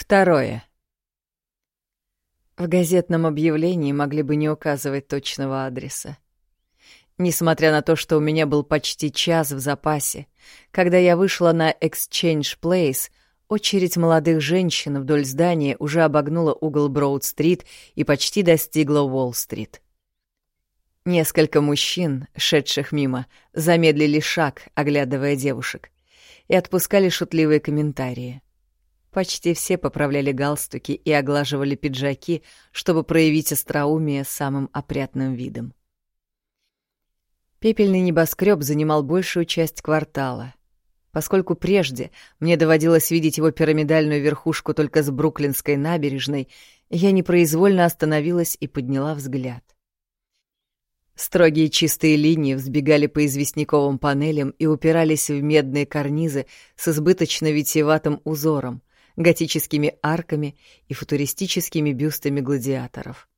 Второе. В газетном объявлении могли бы не указывать точного адреса. Несмотря на то, что у меня был почти час в запасе, когда я вышла на Exchange Place, очередь молодых женщин вдоль здания уже обогнула угол Броуд-стрит и почти достигла Уолл-стрит. Несколько мужчин, шедших мимо, замедлили шаг, оглядывая девушек, и отпускали шутливые комментарии. Почти все поправляли галстуки и оглаживали пиджаки, чтобы проявить остроумие самым опрятным видом. Пепельный небоскреб занимал большую часть квартала. Поскольку прежде мне доводилось видеть его пирамидальную верхушку только с Бруклинской набережной, я непроизвольно остановилась и подняла взгляд. Строгие чистые линии взбегали по известняковым панелям и упирались в медные карнизы с избыточно витиеватым узором, готическими арками и футуристическими бюстами гладиаторов.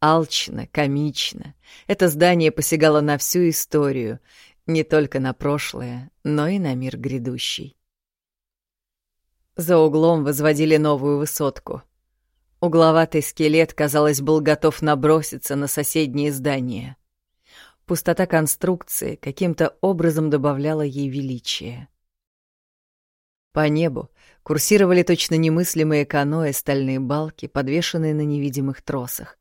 Алчно, комично. Это здание посягало на всю историю, не только на прошлое, но и на мир грядущий. За углом возводили новую высотку. Угловатый скелет, казалось, был готов наброситься на соседние здания. Пустота конструкции каким-то образом добавляла ей величие. По небу курсировали точно немыслимые каноэ стальные балки, подвешенные на невидимых тросах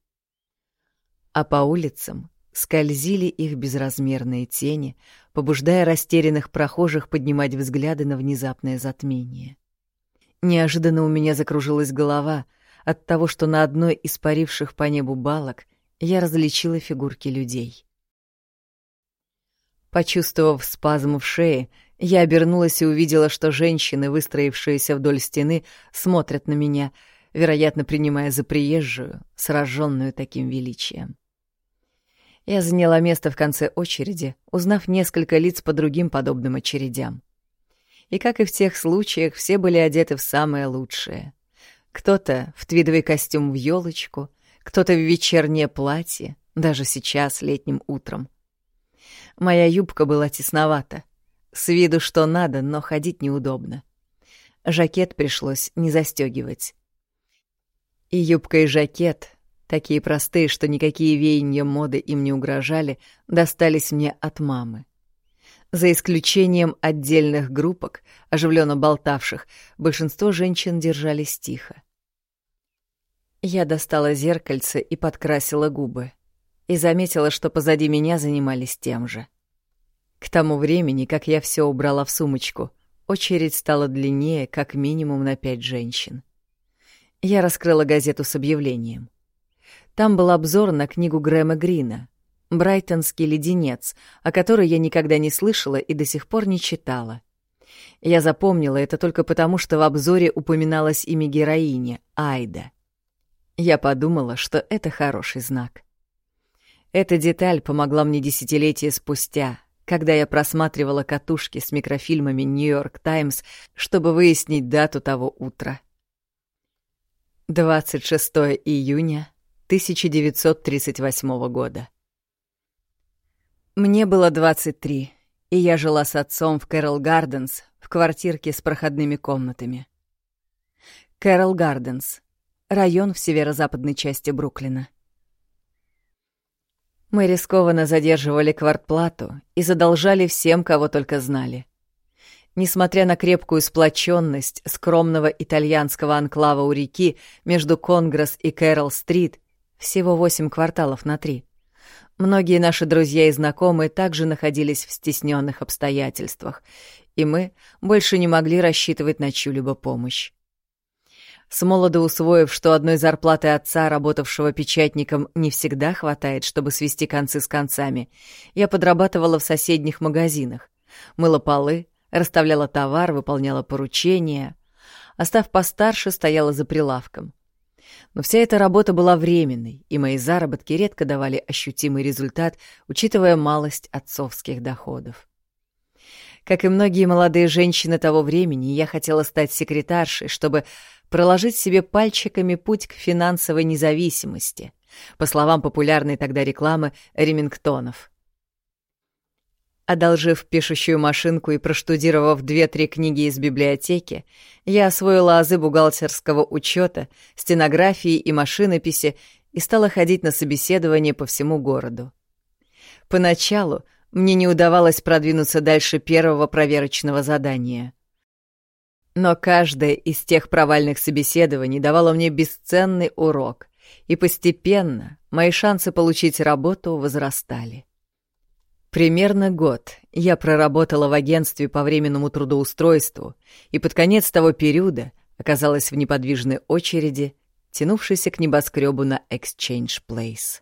а по улицам скользили их безразмерные тени, побуждая растерянных прохожих поднимать взгляды на внезапное затмение. Неожиданно у меня закружилась голова от того, что на одной из паривших по небу балок я различила фигурки людей. Почувствовав спазм в шее, я обернулась и увидела, что женщины, выстроившиеся вдоль стены, смотрят на меня, вероятно, принимая за приезжую, сраженную таким величием. Я заняла место в конце очереди, узнав несколько лиц по другим подобным очередям. И, как и в тех случаях, все были одеты в самое лучшее. Кто-то в твидовый костюм в елочку, кто-то в вечернее платье, даже сейчас, летним утром. Моя юбка была тесновата. С виду что надо, но ходить неудобно. Жакет пришлось не застегивать. И юбка, и жакет такие простые, что никакие веяния моды им не угрожали, достались мне от мамы. За исключением отдельных группок, оживленно болтавших, большинство женщин держались тихо. Я достала зеркальце и подкрасила губы. И заметила, что позади меня занимались тем же. К тому времени, как я все убрала в сумочку, очередь стала длиннее как минимум на пять женщин. Я раскрыла газету с объявлением. Там был обзор на книгу Грэма Грина «Брайтонский леденец», о которой я никогда не слышала и до сих пор не читала. Я запомнила это только потому, что в обзоре упоминалось имя героини — Айда. Я подумала, что это хороший знак. Эта деталь помогла мне десятилетия спустя, когда я просматривала катушки с микрофильмами «Нью-Йорк Таймс», чтобы выяснить дату того утра. 26 июня 1938 года. Мне было 23, и я жила с отцом в Кэрол Гарденс, в квартирке с проходными комнатами. Кэрол Гарденс — район в северо-западной части Бруклина. Мы рискованно задерживали квартплату и задолжали всем, кого только знали. Несмотря на крепкую сплоченность скромного итальянского анклава у реки между Конгресс и Кэрол-стрит, всего восемь кварталов на три. Многие наши друзья и знакомые также находились в стесненных обстоятельствах, и мы больше не могли рассчитывать на чью-либо помощь. С молоду усвоив, что одной зарплаты отца, работавшего печатником, не всегда хватает, чтобы свести концы с концами, я подрабатывала в соседних магазинах, мыла полы, расставляла товар, выполняла поручения, а постарше, стояла за прилавком — но вся эта работа была временной, и мои заработки редко давали ощутимый результат, учитывая малость отцовских доходов. Как и многие молодые женщины того времени, я хотела стать секретаршей, чтобы проложить себе пальчиками путь к финансовой независимости, по словам популярной тогда рекламы Ремингтонов. Одолжив пишущую машинку и проштудировав две-три книги из библиотеки, я освоила азы бухгалтерского учета, стенографии и машинописи и стала ходить на собеседование по всему городу. Поначалу мне не удавалось продвинуться дальше первого проверочного задания. Но каждое из тех провальных собеседований давало мне бесценный урок, и постепенно мои шансы получить работу возрастали. Примерно год я проработала в агентстве по временному трудоустройству и под конец того периода оказалась в неподвижной очереди, тянувшейся к небоскребу на Exchange Place.